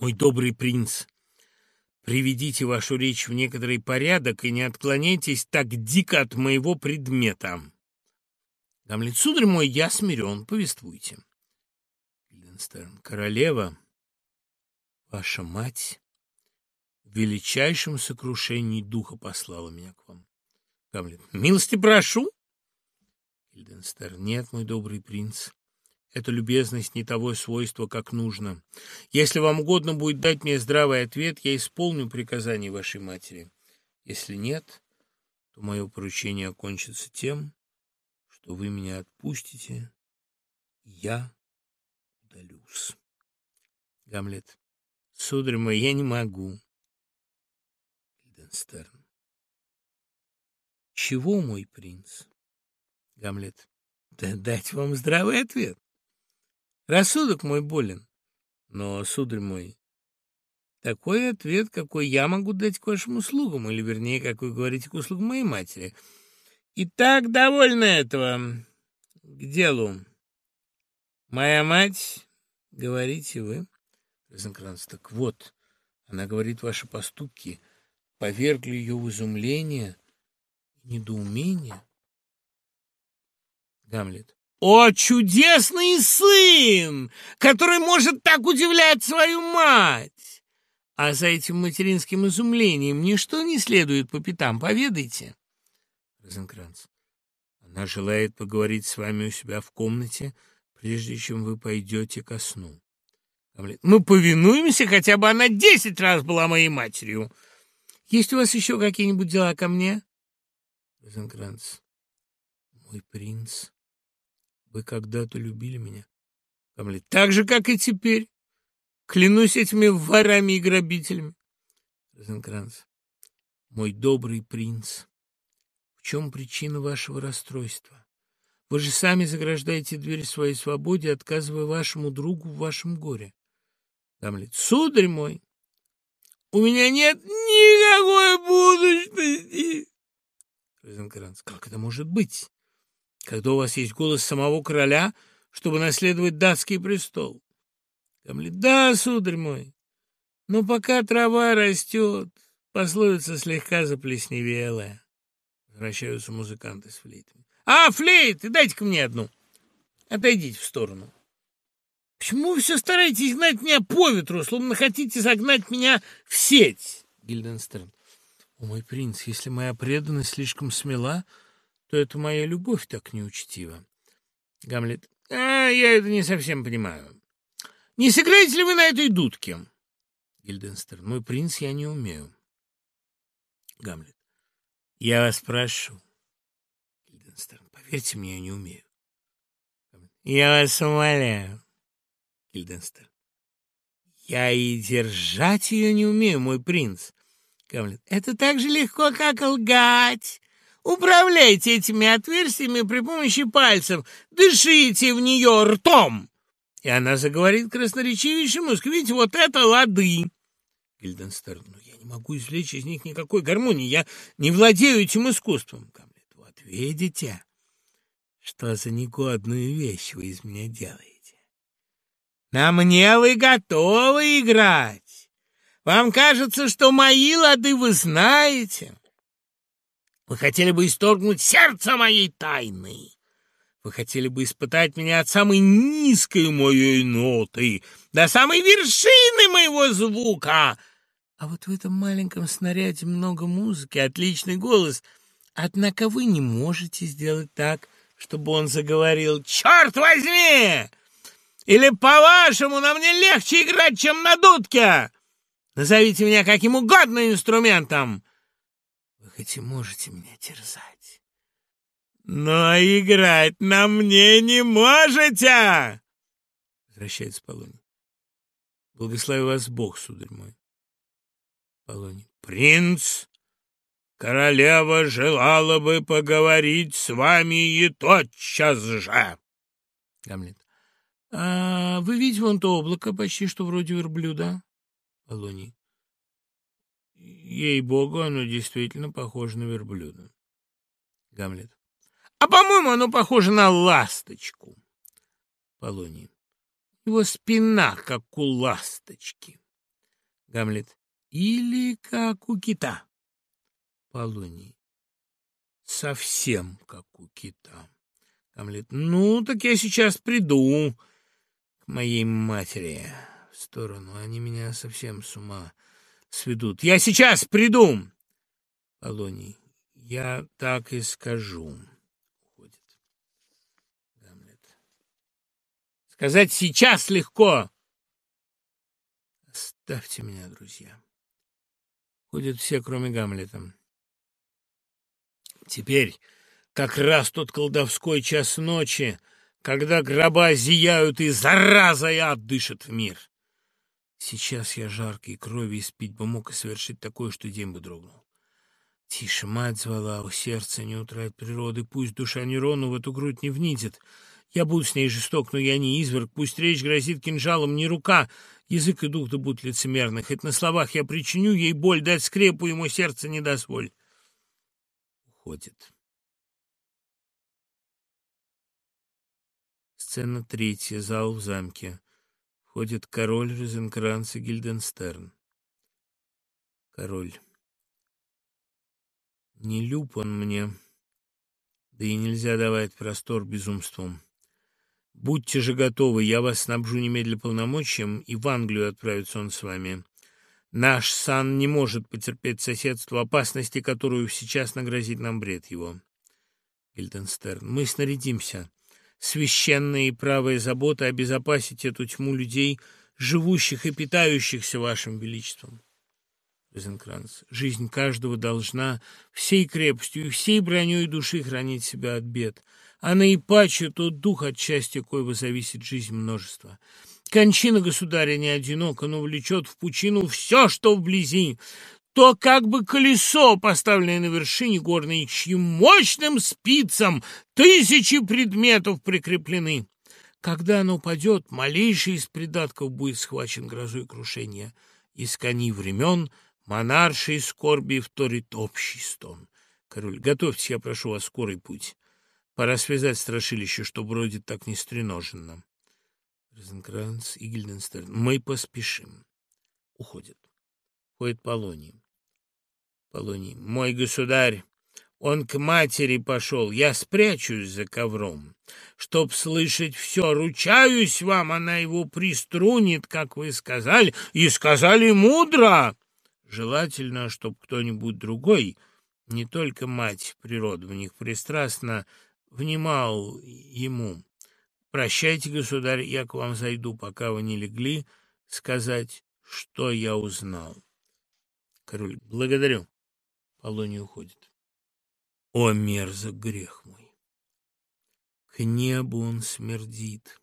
Мой добрый принц, приведите вашу речь в некоторый порядок и не отклоняйтесь так дико от моего предмета. Гамлет, сударь мой, я смирен, повествуйте. Гильденстерн, королева, ваша мать в величайшем сокрушении духа послала меня к вам. Гамлет, милости прошу. Гильденстерн, нет, мой добрый принц, эта любезность не того свойства, как нужно. Если вам угодно будет дать мне здравый ответ, я исполню приказание вашей матери. Если нет, то мое поручение окончится тем, что вы меня отпустите, и я удалюсь. Гамлет. Сударь мой, я не могу. Гильденстерн. Чего, мой принц? Гамлет. Да дать вам здравый ответ. Рассудок мой болен. Но, сударь мой, такой ответ, какой я могу дать к вашим услугам, или, вернее, как вы говорите, к услугам моей матери. Итак, довольно этого. К делу. Моя мать, говорите вы, Розенкранц, так вот, она говорит, ваши поступки повергли ее в изумление и недоумение. Гамлет. О, чудесный сын, который может так удивлять свою мать! А за этим материнским изумлением ничто не следует по пятам, поведайте. Розенкранц. Она желает поговорить с вами у себя в комнате, прежде чем вы пойдете ко сну. Мы повинуемся, хотя бы она десять раз была моей матерью. Есть у вас еще какие-нибудь дела ко мне? Розенкранц. Мой принц, вы когда-то любили меня. Гамлет. Так же, как и теперь. Клянусь этими ворами и грабителями. Розенкранц. Мой добрый принц, в чем причина вашего расстройства? Вы же сами заграждаете дверь своей свободе, отказывая вашему другу в вашем горе. Гамлет. Сударь мой, у меня нет никакой будущности. Розенкранц. Как это может быть? Когда у вас есть голос самого короля, чтобы наследовать датский престол. Гамлет, да, сударь мой, но пока трава растет, пословица слегка заплесневелая. Возвращаются музыканты с флейтами. А, флейты, дайте-ка мне одну. Отойдите в сторону. Почему вы все стараетесь гнать меня по ветру, словно хотите загнать меня в сеть? Гильденстерн. О, мой принц, если моя преданность слишком смела, то это моя любовь так неучтива. Гамлет. А, я это не совсем понимаю. Не сыграете ли вы на этой дудке? Гильденстерн. Мой принц, я не умею. Гамлет. Я вас прошу. Гильденстерн. Поверьте мне, я не умею. Я вас умоляю. Гильденстерн. Я и держать ее не умею, мой принц. Гамлет. Это так же легко, как лгать. Управляйте этими отверстиями при помощи пальцев, дышите в нее ртом. И она заговорит красноречивейшим языком. Видите, вот это лады. Гильденстерн, ну я не могу извлечь из них никакой гармонии. Я не владею этим искусством. Гамлет, вот видите, что за негодную вещь вы из меня делаете. На мне вы готовы играть. Вам кажется, что мои лады вы знаете. Вы хотели бы исторгнуть сердце моей тайны. Вы хотели бы испытать меня от самой низкой моей ноты до самой вершины моего звука. А вот в этом маленьком снаряде много музыки, отличный голос. Однако вы не можете сделать так, чтобы он заговорил «Черт возьми!» Или, по-вашему, на мне легче играть, чем на дудке? Назовите меня каким угодно инструментом хоть и можете меня терзать, но играть на мне не можете!» Возвращается Полоний. «Благослови вас Бог, сударь мой». Полоний. «Принц, королева желала бы поговорить с вами и тотчас же!» Гамлет. «А вы видите вон то облако, почти что вроде верблюда?» Полоний. Ей-богу, оно действительно похоже на верблюда. Гамлет. А, по-моему, оно похоже на ласточку. Полоний. Его спина, как у ласточки. Гамлет. Или как у кита. Полоний. Совсем как у кита. Гамлет. Ну, так я сейчас приду к моей матери. В сторону. Они меня совсем с ума сведут. Я сейчас приду. Полоний. Я так и скажу. Уходит. Гамлет. Сказать сейчас легко. Оставьте меня, друзья. Ходят все, кроме Гамлета. Теперь как раз тот колдовской час ночи, когда гроба зияют и зараза и ад дышит в мир. Сейчас я жаркой крови испить бы мог и совершить такое, что день бы дрогнул. Тише, мать звала, у сердца не утрать природы, пусть душа Нерону в эту грудь не внидит. Я буду с ней жесток, но я не изверг, пусть речь грозит кинжалом, не рука, язык и дух да будут лицемерны, хоть на словах я причиню ей боль, дать скрепу ему сердце не даст воль. Уходит. Сцена третья. Зал в замке. Входит король Розенкранц и Гильденстерн. Король. Не люб он мне, да и нельзя давать простор безумствам. Будьте же готовы, я вас снабжу немедля полномочием, и в Англию отправится он с вами. Наш сан не может потерпеть соседство опасности, которую сейчас нагрозит нам бред его. Гильденстерн. Мы снарядимся священная и правая забота обезопасить эту тьму людей, живущих и питающихся вашим величеством. Розенкранц. Жизнь каждого должна всей крепостью и всей броней души хранить себя от бед, а наипаче тот дух от счастья, коего зависит жизнь множества. Кончина государя не одинока, но влечет в пучину все, что вблизи, то как бы колесо, поставленное на вершине горной, чьим мощным спицам тысячи предметов прикреплены. Когда оно упадет, малейший из придатков будет схвачен грозой крушения. Из коней времен монаршей скорби вторит общий стон. Король, готовьтесь, я прошу вас, скорый путь. Пора связать страшилище, что бродит так нестреноженно. Розенкранц и Гильденстерн. Мы поспешим. Уходят. Ходит Полоний. Полоний. Мой государь, он к матери пошел, я спрячусь за ковром. Чтоб слышать все, ручаюсь вам, она его приструнит, как вы сказали, и сказали мудро. Желательно, чтоб кто-нибудь другой, не только мать природы в них пристрастно, внимал ему. Прощайте, государь, я к вам зайду, пока вы не легли, сказать, что я узнал. Король, благодарю. Полоний уходит. О, мерзок грех мой! К небу он смердит.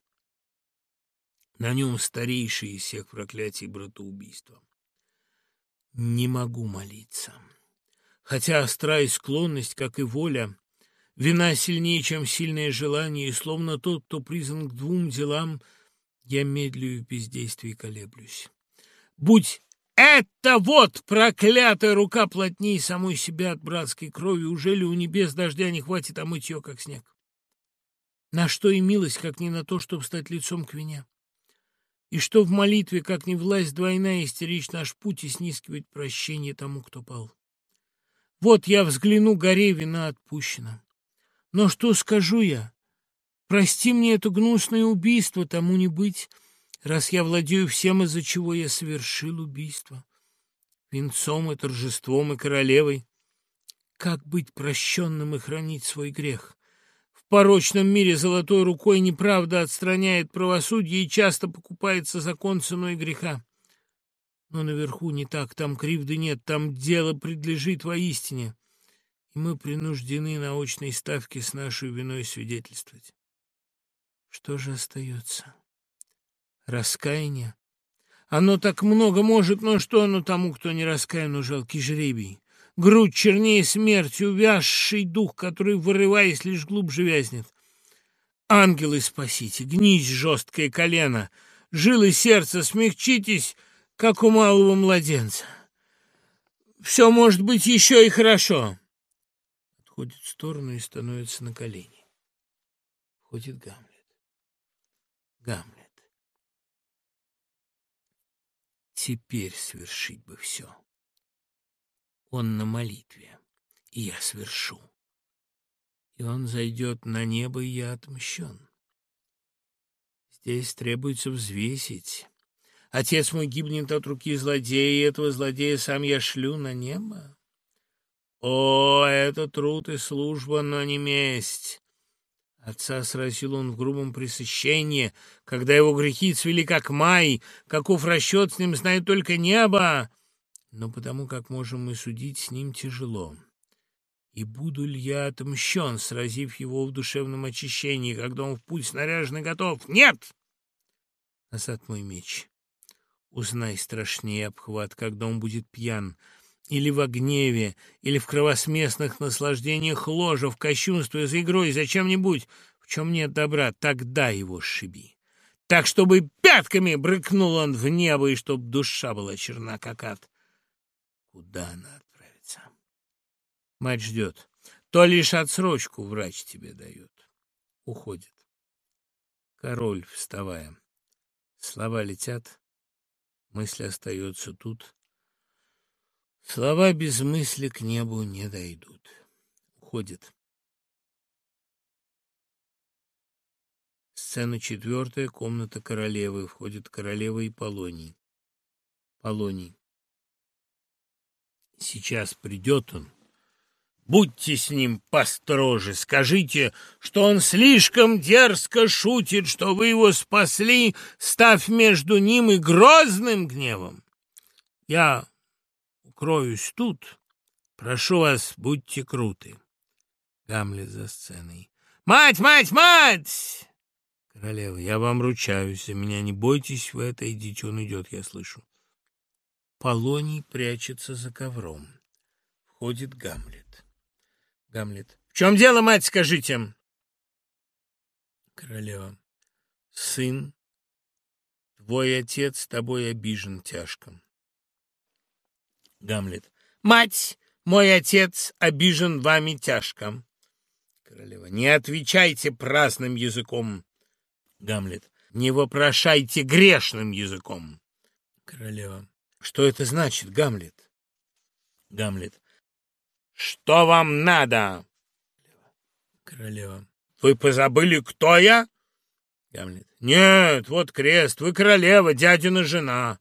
На нем старейшее из всех проклятий братоубийства. Не могу молиться. Хотя острая склонность, как и воля, вина сильнее, чем сильное желание, и словно тот, кто призван к двум делам, я медлю в бездействии колеблюсь. Будь это вот проклятая рука плотней самой себя от братской крови. Уже ли у небес дождя не хватит омыть ее, как снег? На что и милость, как не на то, чтобы стать лицом к вине? И что в молитве, как не власть двойная, истеричь наш путь и снискивать прощение тому, кто пал? Вот я взгляну, горе вина отпущена. Но что скажу я? Прости мне это гнусное убийство, тому не быть раз я владею всем, из-за чего я совершил убийство, венцом и торжеством и королевой. Как быть прощенным и хранить свой грех? В порочном мире золотой рукой неправда отстраняет правосудие и часто покупается закон ценой греха. Но наверху не так, там кривды нет, там дело предлежит воистине, и мы принуждены на очной ставке с нашей виной свидетельствовать. Что же остается? Раскаяние. Оно так много может, но что оно тому, кто не раскаян, жалкий жребий? Грудь чернее смерти, увязший дух, который, вырываясь, лишь глубже вязнет. Ангелы, спасите, гнись, жесткое колено, жилы сердца, смягчитесь, как у малого младенца. Все может быть еще и хорошо. Отходит в сторону и становится на колени. Входит Гамлет. Гамлет. Теперь свершить бы все. Он на молитве, и я свершу. И он зайдет на небо, и я отмщен. Здесь требуется взвесить. Отец мой гибнет от руки злодея, и этого злодея сам я шлю на небо. О, это труд и служба, но не месть. Отца сразил он в грубом пресыщении, когда его грехи цвели как май, каков расчет с ним знает только небо. Но потому как можем мы судить, с ним тяжело. И буду ли я отмщен, сразив его в душевном очищении, когда он в путь снаряженный готов? Нет! Назад мой меч. Узнай страшнее обхват, когда он будет пьян, или во гневе, или в кровосмесных наслаждениях ложа, в кощунстве, за игрой, за чем-нибудь, в чем нет добра, тогда его сшиби. Так, чтобы пятками брыкнул он в небо, и чтоб душа была черна, как ад. Куда она отправится? Мать ждет. То лишь отсрочку врач тебе дает. Уходит. Король, вставая. Слова летят, мысли остаются тут, Слова без мысли к небу не дойдут. Уходит. Сцена четвертая, комната королевы. Входит королева и Полоний. Полоний. Сейчас придет он. Будьте с ним построже, скажите, что он слишком дерзко шутит, что вы его спасли, став между ним и грозным гневом. Я укроюсь тут. Прошу вас, будьте круты. Гамлет за сценой. «Мать, мать, мать!» Королева, я вам ручаюсь, за меня не бойтесь вы это, идите, он идет, я слышу. Полоний прячется за ковром. Входит Гамлет. Гамлет. В чем дело, мать, скажите? Королева. Сын, твой отец с тобой обижен тяжко. Гамлет. Мать, мой отец обижен вами тяжко. Королева. Не отвечайте праздным языком. Гамлет. Не вопрошайте грешным языком. Королева. Что это значит, Гамлет? Гамлет. Что вам надо? Королева. Вы позабыли, кто я? Гамлет. Нет, вот крест, вы королева, дядина жена.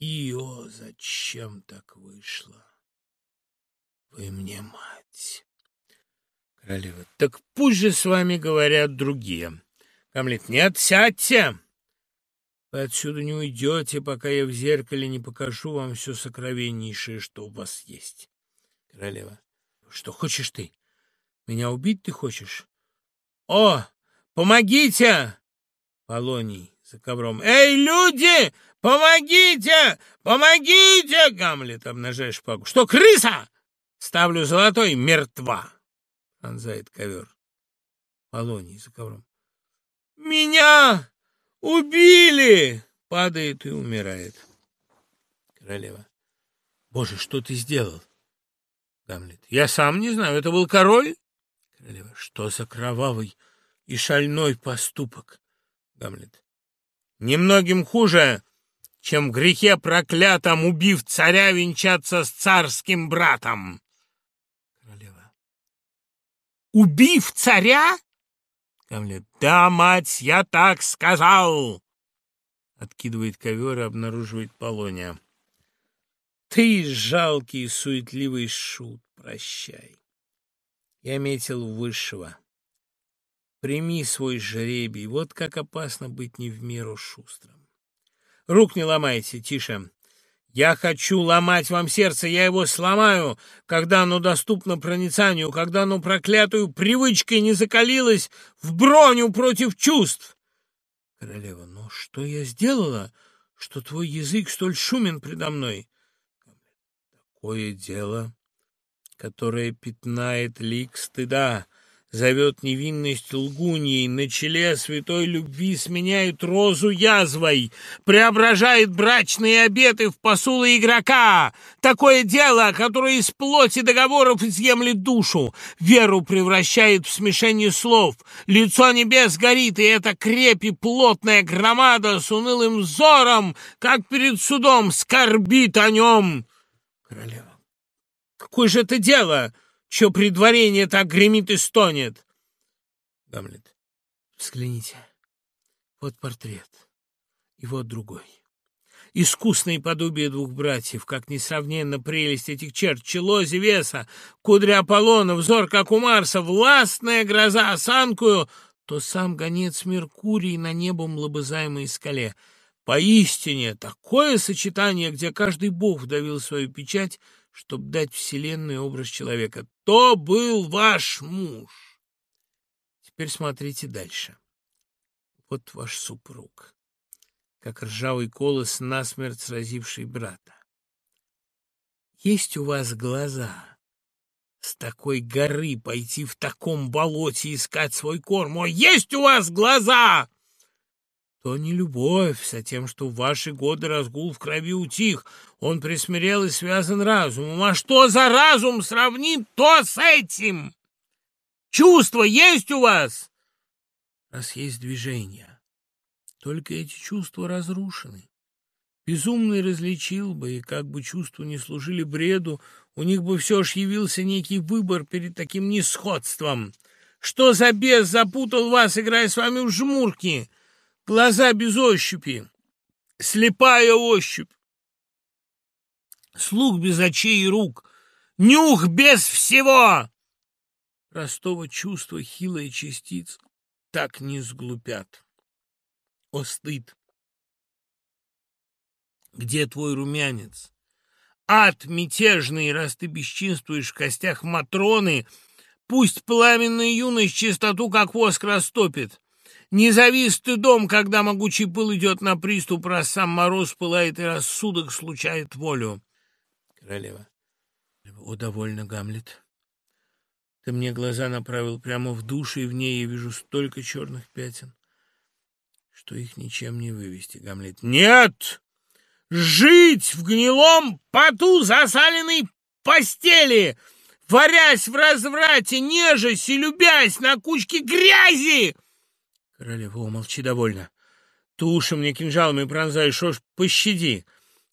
Ио, зачем так вышло? Вы мне мать. Королева, так пусть же с вами говорят другие. Гамлет, нет, сядьте. Вы отсюда не уйдете, пока я в зеркале не покажу вам все сокровеннейшее, что у вас есть. Королева, что хочешь ты? Меня убить ты хочешь? О, помогите! Полоний за ковром. Эй, люди! «Помогите! Помогите!» Гамлет, обнажая шпагу. «Что, крыса?» «Ставлю золотой, мертва!» Пронзает ковер. Полоний за ковром. «Меня убили!» Падает и умирает. Королева. «Боже, что ты сделал?» Гамлет. «Я сам не знаю, это был король?» Королева. «Что за кровавый и шальной поступок?» Гамлет. «Немногим хуже, чем в грехе проклятом, убив царя, венчаться с царским братом. Королева. Убив царя? Гамлет. Да, мать, я так сказал. Откидывает ковер и обнаруживает Полония. Ты жалкий суетливый шут, прощай. Я метил высшего. Прими свой жребий, вот как опасно быть не в меру шустрым. Рук не ломайте, тише. Я хочу ломать вам сердце, я его сломаю, когда оно доступно проницанию, когда оно проклятую привычкой не закалилось в броню против чувств. Королева, ну что я сделала, что твой язык столь шумен предо мной? Такое дело, которое пятнает лик стыда, Зовет невинность лгуньей, на челе святой любви сменяет розу язвой, преображает брачные обеты в посулы игрока. Такое дело, которое из плоти договоров изъемлет душу, веру превращает в смешение слов. Лицо небес горит, и эта крепи плотная громада с унылым взором, как перед судом, скорбит о нем. Королева, какое же это дело? Чье предварение так гремит и стонет. Гамлет. Взгляните. Вот портрет. И вот другой. Искусные подобие двух братьев, как несравненно прелесть этих черт, чело Зевеса, кудри Аполлона, взор, как у Марса, властная гроза осанкую, то сам гонец Меркурий на небом лобызаемой скале. Поистине, такое сочетание, где каждый бог вдавил свою печать, чтобы дать вселенной образ человека. То был ваш муж. Теперь смотрите дальше. Вот ваш супруг, как ржавый колос, насмерть сразивший брата. Есть у вас глаза с такой горы пойти в таком болоте искать свой корм? О, есть у вас глаза! То не любовь, а тем, что в ваши годы разгул в крови утих. Он присмирел и связан разумом. А что за разум сравнит то с этим? Чувства есть у вас? Раз есть движение, только эти чувства разрушены. Безумный различил бы, и как бы чувства не служили бреду, у них бы все ж явился некий выбор перед таким несходством. Что за бес запутал вас, играя с вами в жмурки? — Глаза без ощупи, слепая ощупь, слух без очей и рук, нюх без всего. Простого чувства хилая частица так не сглупят. О, стыд! Где твой румянец? Ад мятежный, раз ты бесчинствуешь в костях Матроны, пусть пламенная юность чистоту, как воск, растопит. Не стыдом, когда могучий пыл идет на приступ, раз сам мороз пылает и рассудок случает волю. Королева. О, довольно, Гамлет. Ты мне глаза направил прямо в душу, и в ней я вижу столько черных пятен, что их ничем не вывести, Гамлет. Нет! Жить в гнилом поту засаленной постели, варясь в разврате, нежась и любясь на кучке грязи! Королева, о, молчи довольно. Туши мне кинжалами пронзаешь, что ж, пощади.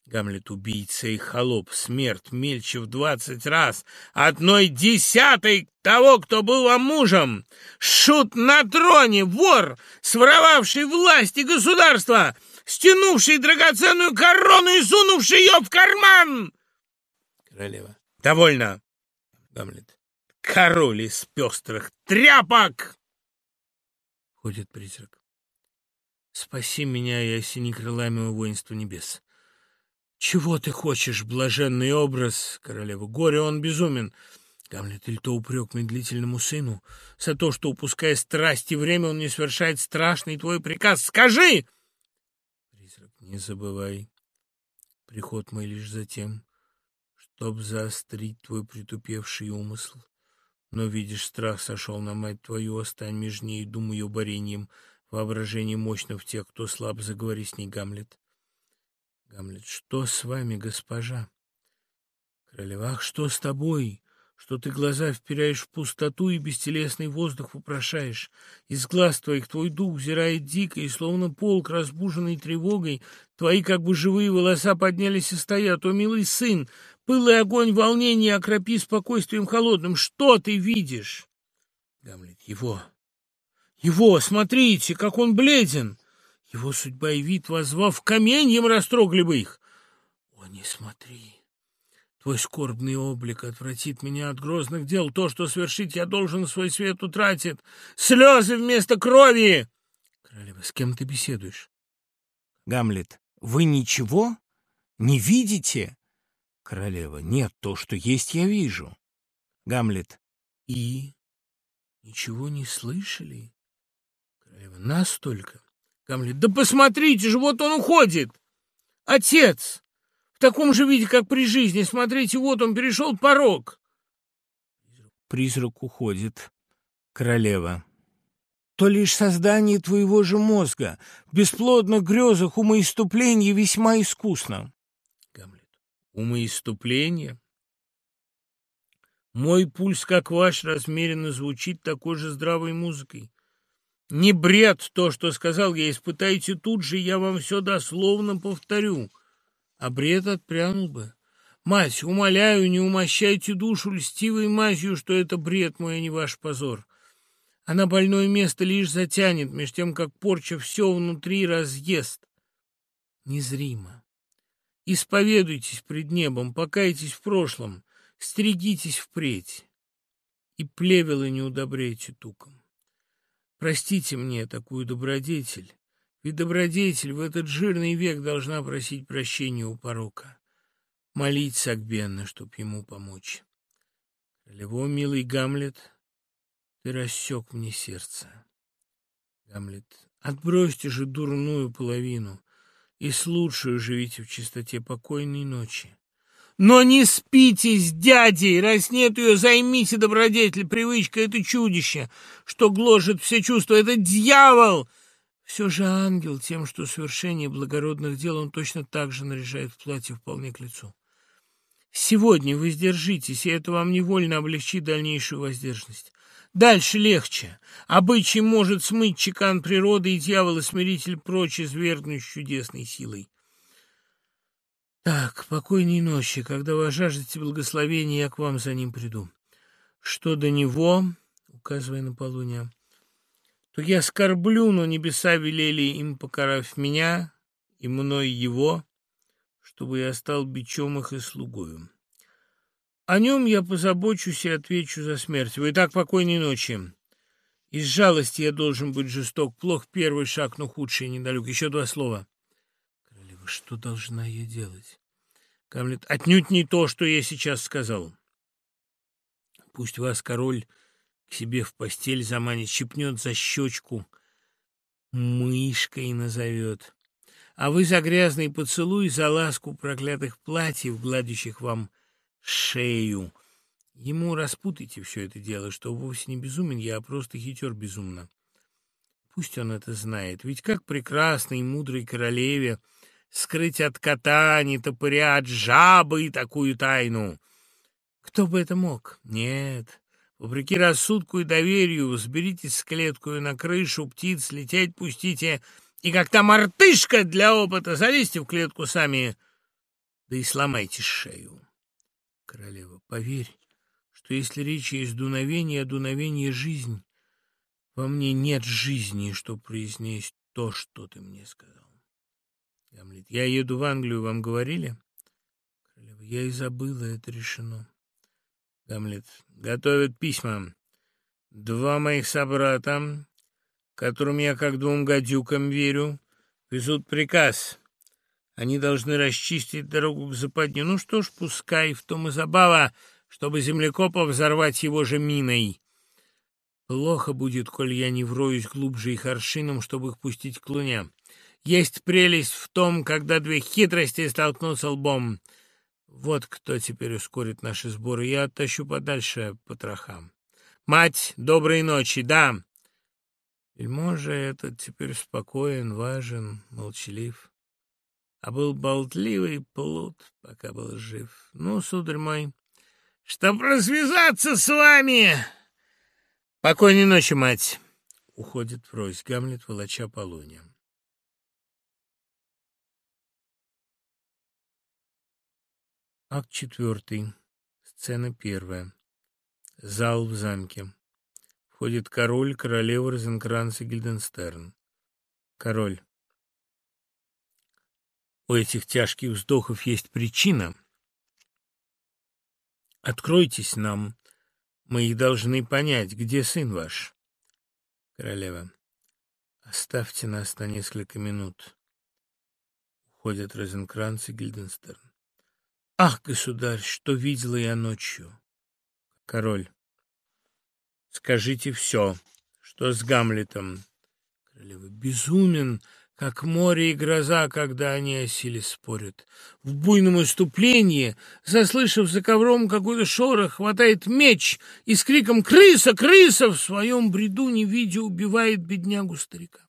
Гамлет — убийца и холоп, смерть мельче в двадцать раз, одной десятой того, кто был вам мужем. Шут на троне, вор, своровавший власть и государство, стянувший драгоценную корону и сунувший ее в карман. Королева. Довольно. Гамлет. Король из пестрых тряпок. Ходит призрак. Спаси меня и осени крылами у воинства небес. Чего ты хочешь, блаженный образ, королева? Горе он безумен. Гамлет, или то упрек медлительному сыну за то, что, упуская страсть и время, он не совершает страшный твой приказ. Скажи! Призрак, не забывай. Приход мой лишь за тем, чтоб заострить твой притупевший умысл. Но, видишь, страх сошел на мать твою, остань меж ней, дум ее борением, воображение мощно в тех, кто слаб, заговори с ней, Гамлет. Гамлет, что с вами, госпожа? Королева, ах, что с тобой? Что ты глаза вперяешь в пустоту и бестелесный воздух вопрошаешь? Из глаз твоих твой дух взирает дико, и словно полк, разбуженный тревогой, твои как бы живые волоса поднялись и стоят. О, милый сын, Пыл и огонь волнения окропи спокойствием холодным. Что ты видишь? Гамлет. Его. Его, смотрите, как он бледен. Его судьба и вид, возвав каменьем, растрогли бы их. О, не смотри. Твой скорбный облик отвратит меня от грозных дел. То, что свершить я должен, свой свет утратит. Слезы вместо крови! Королева, с кем ты беседуешь? Гамлет, вы ничего не видите? Королева. Нет, то, что есть, я вижу. Гамлет. И? Ничего не слышали? Королева. Нас только. Гамлет. Да посмотрите же, вот он уходит. Отец! В таком же виде, как при жизни. Смотрите, вот он перешел порог. Призрак уходит. Королева. То лишь создание твоего же мозга, в бесплодных грезах умоиступление весьма искусно. Умоиступление? Мой пульс, как ваш, размеренно звучит такой же здравой музыкой. Не бред то, что сказал я, испытайте тут же, я вам все дословно повторю. А бред отпрянул бы. Мать, умоляю, не умощайте душу льстивой мазью, что это бред мой, а не ваш позор. Она больное место лишь затянет, меж тем, как порча все внутри разъест. Незримо. Исповедуйтесь пред небом, покайтесь в прошлом, стригитесь впредь. И плевелы не удобряйте туком. Простите мне такую добродетель, ведь добродетель в этот жирный век должна просить прощения у порока молить Сагбенна, чтоб ему помочь. Королево, милый Гамлет, ты рассек мне сердце. Гамлет, отбросьте же дурную половину и с лучшую живите в чистоте покойной ночи. Но не спите с дядей, раз нет ее, займите добродетель, привычка — это чудище, что гложет все чувства, это дьявол — все же ангел тем, что совершение благородных дел он точно так же наряжает в платье вполне к лицу. Сегодня вы сдержитесь, и это вам невольно облегчит дальнейшую воздержанность. Дальше легче. Обычай может смыть чекан природы, и дьявол-смиритель прочь извергнуть чудесной силой. Так, покойной ночи, когда вы жаждете благословения, я к вам за ним приду. Что до него, указывая на полуня, то я скорблю, но небеса велели им, покарав меня и мной его, чтобы я стал бичом их и слугою. О нем я позабочусь и отвечу за смерть. Вы так покойной ночи. Из жалости я должен быть жесток. Плох первый шаг, но худший недалек. Еще два слова. Королева, что должна я делать? Камлет, отнюдь не то, что я сейчас сказал. Пусть вас король к себе в постель заманит, щипнет за щечку, мышкой назовет а вы за грязный поцелуй, за ласку проклятых платьев, гладящих вам шею. Ему распутайте все это дело, что вовсе не безумен я, просто хитер безумно. Пусть он это знает, ведь как прекрасной и мудрой королеве скрыть от кота, не топыря, от жабы такую тайну. Кто бы это мог? Нет. Вопреки рассудку и доверию, взберитесь с клеткою на крышу, птиц лететь пустите — и как та мартышка для опыта залезьте в клетку сами, да и сломайте шею. Королева, поверь, что если речь есть дуновение, а дуновение — жизнь, во мне нет жизни, что произнесть то, что ты мне сказал. Гамлет, я еду в Англию, вам говорили? Королева, я и забыла, это решено. Гамлет, готовят письма. Два моих собрата, которым я как двум гадюкам верю, везут приказ. Они должны расчистить дорогу к западне. Ну что ж, пускай, в том и забава, чтобы землекопа взорвать его же миной. Плохо будет, коль я не вроюсь глубже их аршином, чтобы их пустить к луне. Есть прелесть в том, когда две хитрости столкнутся лбом. Вот кто теперь ускорит наши сборы. Я оттащу подальше потрохам. Мать, доброй ночи, да. Вельможа этот теперь спокоен, важен, молчалив, а был болтливый плут, пока был жив. Ну, сударь мой, чтоб развязаться с вами! Покойной ночи, мать! Уходит врозь Гамлет, волоча полуния. Акт четвертый. Сцена первая. Зал в замке. Входит король, королева Розенкранц и Гильденстерн. Король. У этих тяжких вздохов есть причина. Откройтесь нам. Мы их должны понять. Где сын ваш? Королева. Оставьте нас на несколько минут. Уходят Розенкранц и Гильденстерн. Ах, государь, что видела я ночью! Король. Скажите все, что с Гамлетом. Королева. Безумен, как море и гроза, когда они о силе спорят. В буйном иступлении, заслышав за ковром какой-то шорох, хватает меч и с криком «Крыса! Крыса!» в своем бреду, не видя, убивает беднягу-старика.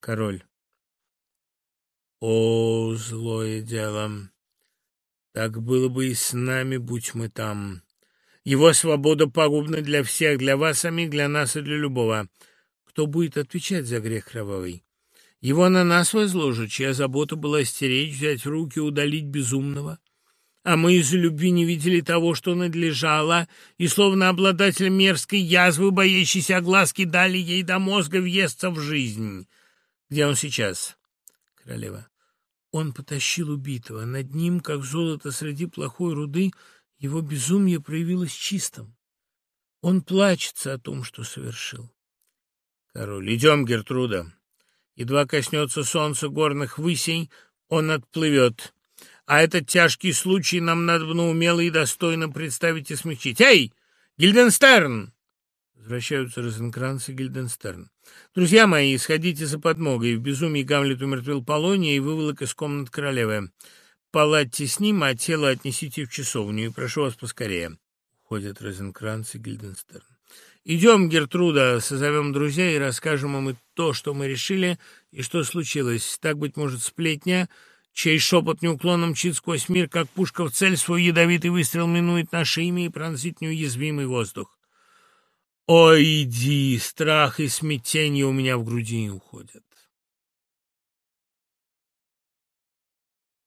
Король. О, злое дело! Так было бы и с нами, будь мы там. Его свобода пагубна для всех, для вас самих, для нас и для любого. Кто будет отвечать за грех кровавый? Его на нас возложат, чья забота была стеречь, взять в руки, удалить безумного. А мы из-за любви не видели того, что надлежало, и, словно обладатель мерзкой язвы, боящейся огласки, дали ей до мозга въесться в жизнь. Где он сейчас? Королева. Он потащил убитого. Над ним, как золото среди плохой руды, его безумие проявилось чистым. Он плачется о том, что совершил. Король. Идем, Гертруда. Едва коснется солнца горных высей, он отплывет. А этот тяжкий случай нам надо бы умело и достойно представить и смягчить. Эй, Гильденстерн! Возвращаются Розенкранц и Гильденстерн. «Друзья мои, сходите за подмогой. В безумии Гамлет умертвил Полония и выволок из комнат королевы. Палатьте с ним, а тело отнесите в часовню, и прошу вас поскорее». Уходят Розенкранц и Гильденстерн. Идем, Гертруда, созовем друзей и расскажем им то, что мы решили и что случилось. Так, быть может, сплетня, чей шепот неуклонно мчит сквозь мир, как пушка в цель, свой ядовитый выстрел минует наше имя и пронзит неуязвимый воздух. Ой, иди, страх и смятение у меня в груди уходят.